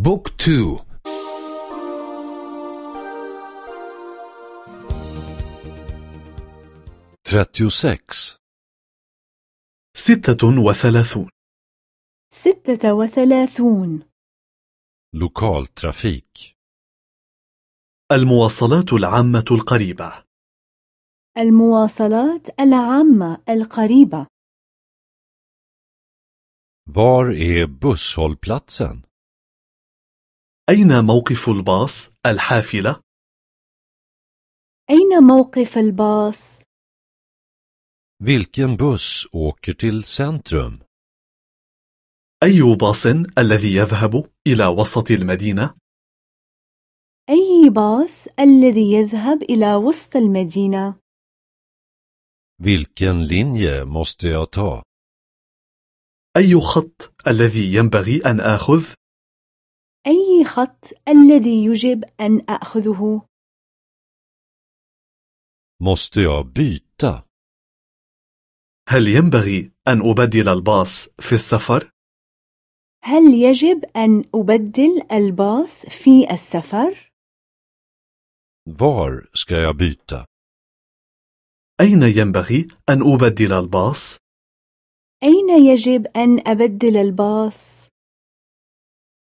بوك تو. trettiosex ستة وثلاثون. ستة وثلاثون. lokaltrafik المواصلات العامة القريبة. المواصلات العامة القريبة. Var är busshållplatsen? أين موقف الباص الحافلة؟ أين موقف الباص؟ Vilken buss åker till centrum? أي باص الذي يذهب إلى وسط المدينة؟ أي باص الذي يذهب إلى وسط المدينة؟ Vilken linje måste jag ta? أي خط الذي ينبغي أن آخذ؟ أي خط الذي يجب أن أخذه؟ Måste jag byta? هل ينبغي أن أبدل الباص في السفر؟ هل يجب أن أبدل الباص في السفر؟ Var ska jag byta? أين ينبغي أن أبدل الباص؟ أين يجب أن أبدل الباص؟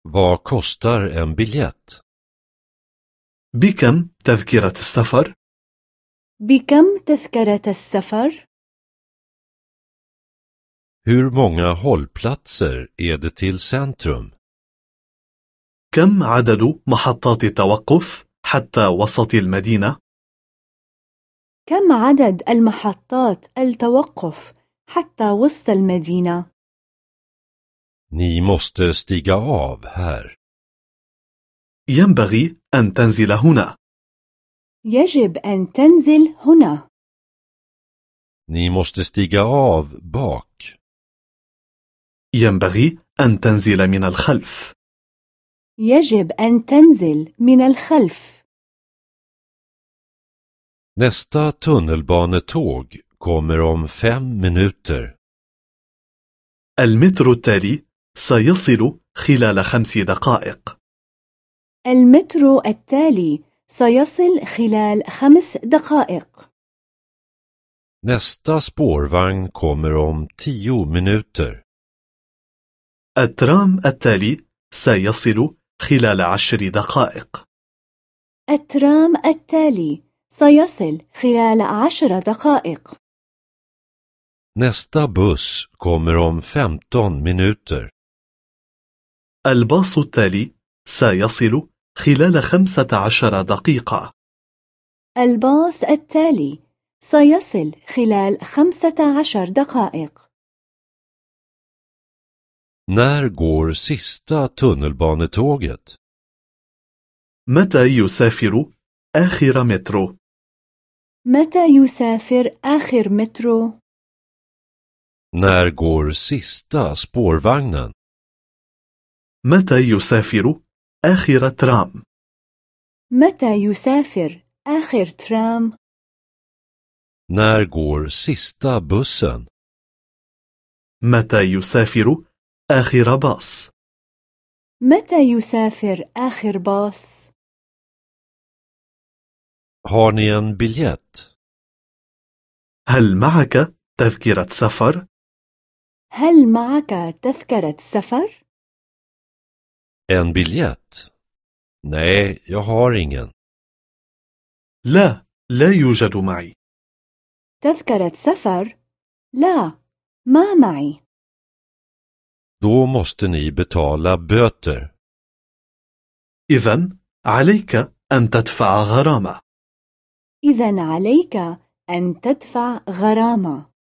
Vad kostar en biljett? بكم تذكرة السفر؟ بكم تذكرة السفر؟ Hur många hållplatser är det till centrum? كم عدد محطات التوقف حتى وسط المدينة؟ كم عدد المحطات التوقف حتى وسط المدينة؟ Ni måste stiga av här. ينبغي أن تنزل هنا يجب أن تنزل هنا. Ni måste stiga av bak. ينبغي أن تنزل من الخلف يجب أن تنزل من الخلف. Nästa tunnelbanetåg kommer om fem minuter. المترو التالي سيصل خلال خمس دقائق المترو التالي سيصل خلال خمس دقائق. Nästa spårvagn kommer om tio minuter. الترام التالي سيصل خلال عشر دقائق الترام التالي سيصل خلال عشر دقائق. Nästa buss kommer om 15 minuter. الباص التالي سيصل خلال خمسة عشر دقيقة الباص التالي سيصل خلال خمسة عشر دقائق. När går sista tunnelbanetåget? متى يسافر آخر مترو؟ متى يسافر آخر مترو؟ När går sista spårvagnen? متى يسافر آخر ترام؟ متى يسافر آخر ترام؟ När går sista bussen? متى يسافر آخر باص؟ متى يسافر آخر باص؟ Har ni en biljett? هل معك تذكرة سفر؟ هل معك تذكرة سفر؟ En biljett? Nej, jag har ingen. لا، لا يوجد معي تذكرة سفر؟ لا، ما معي. Då måste ni betala böter. إذا عليك أن تدفع غرامة إذا عليك أن تدفع غرامة.